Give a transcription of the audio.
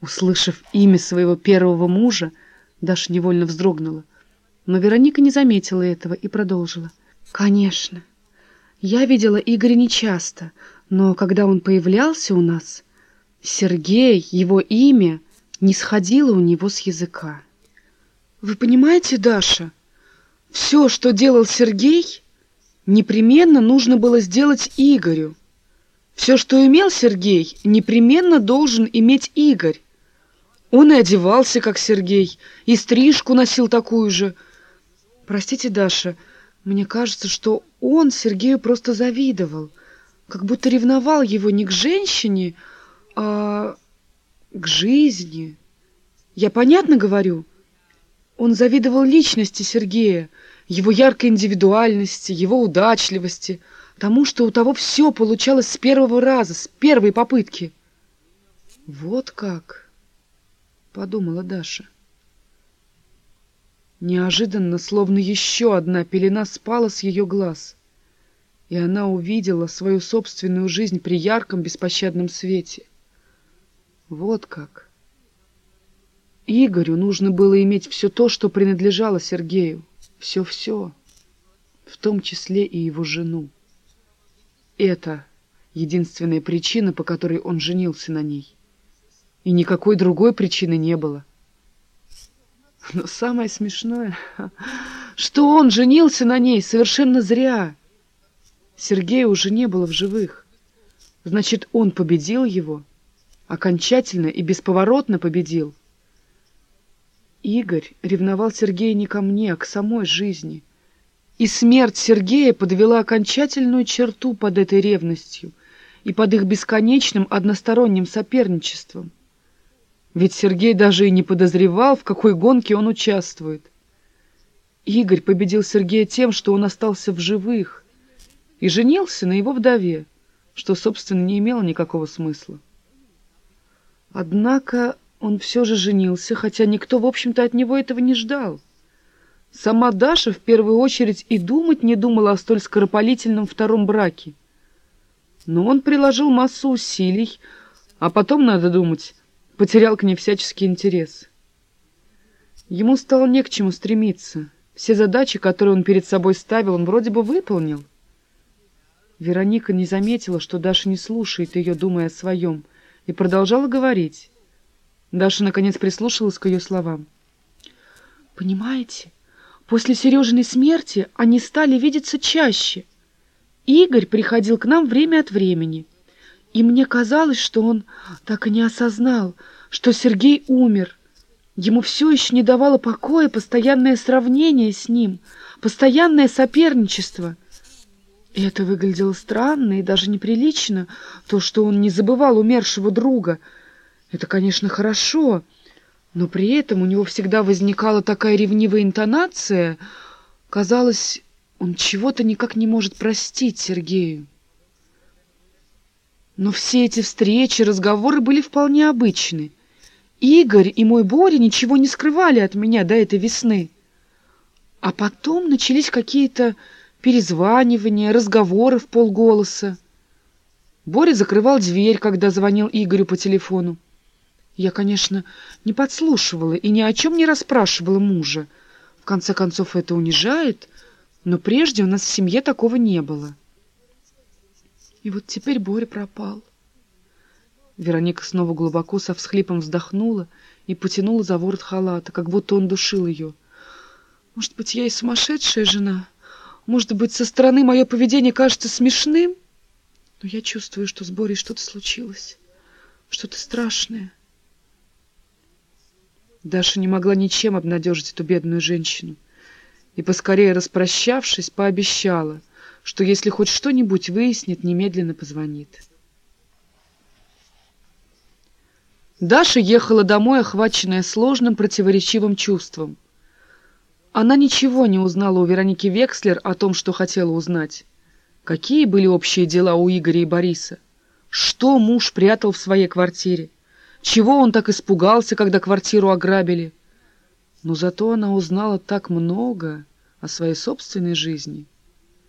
Услышав имя своего первого мужа, Даша невольно вздрогнула. Но Вероника не заметила этого и продолжила. «Конечно. Я видела Игоря нечасто, но когда он появлялся у нас, Сергей, его имя, не сходило у него с языка. Вы понимаете, Даша, все, что делал Сергей, непременно нужно было сделать Игорю. Все, что имел Сергей, непременно должен иметь Игорь. Он и одевался, как Сергей, и стрижку носил такую же. Простите, Даша, мне кажется, что он Сергею просто завидовал, как будто ревновал его не к женщине, а к жизни. Я понятно говорю? Он завидовал личности Сергея, его яркой индивидуальности, его удачливости, тому, что у того все получалось с первого раза, с первой попытки. Вот как, подумала Даша. Неожиданно, словно еще одна пелена спала с ее глаз, и она увидела свою собственную жизнь при ярком беспощадном свете. Вот как. Игорю нужно было иметь все то, что принадлежало Сергею. Все-все, в том числе и его жену. Это единственная причина, по которой он женился на ней. И никакой другой причины не было. Но самое смешное, что он женился на ней совершенно зря. Сергея уже не было в живых. Значит, он победил его, окончательно и бесповоротно победил. Игорь ревновал Сергея не ко мне, а к самой жизни. И смерть Сергея подвела окончательную черту под этой ревностью и под их бесконечным односторонним соперничеством. Ведь Сергей даже и не подозревал, в какой гонке он участвует. Игорь победил Сергея тем, что он остался в живых, и женился на его вдове, что, собственно, не имело никакого смысла. Однако он все же женился, хотя никто, в общем-то, от него этого не ждал. Сама Даша в первую очередь и думать не думала о столь скоропалительном втором браке. Но он приложил массу усилий, а потом, надо думать, потерял к ней всяческий интерес. Ему стало не к чему стремиться. Все задачи, которые он перед собой ставил, он вроде бы выполнил. Вероника не заметила, что Даша не слушает ее, думая о своем, и продолжала говорить. Даша, наконец, прислушалась к ее словам. «Понимаете, после Сережиной смерти они стали видеться чаще. Игорь приходил к нам время от времени, и мне казалось, что он так и не осознал, что Сергей умер. Ему все еще не давало покоя постоянное сравнение с ним, постоянное соперничество». И это выглядело странно и даже неприлично, то, что он не забывал умершего друга — это, конечно, хорошо, но при этом у него всегда возникала такая ревнивая интонация. Казалось, он чего-то никак не может простить Сергею. Но все эти встречи, разговоры были вполне обычны. Игорь и мой Боря ничего не скрывали от меня до этой весны. А потом начались какие-то перезванивания, разговоры в полголоса. Боря закрывал дверь, когда звонил Игорю по телефону. Я, конечно, не подслушивала и ни о чем не расспрашивала мужа. В конце концов, это унижает, но прежде у нас в семье такого не было. И вот теперь Боря пропал. Вероника снова глубоко со всхлипом вздохнула и потянула за ворот халата, как будто он душил ее. Может быть, я и сумасшедшая жена? Может быть, со стороны мое поведение кажется смешным? Но я чувствую, что с Борей что-то случилось, что-то страшное. Даша не могла ничем обнадежить эту бедную женщину. И, поскорее распрощавшись, пообещала, что если хоть что-нибудь выяснит, немедленно позвонит. Даша ехала домой, охваченная сложным противоречивым чувством. Она ничего не узнала у Вероники Векслер о том, что хотела узнать. Какие были общие дела у Игоря и Бориса? Что муж прятал в своей квартире? Чего он так испугался, когда квартиру ограбили? Но зато она узнала так много о своей собственной жизни —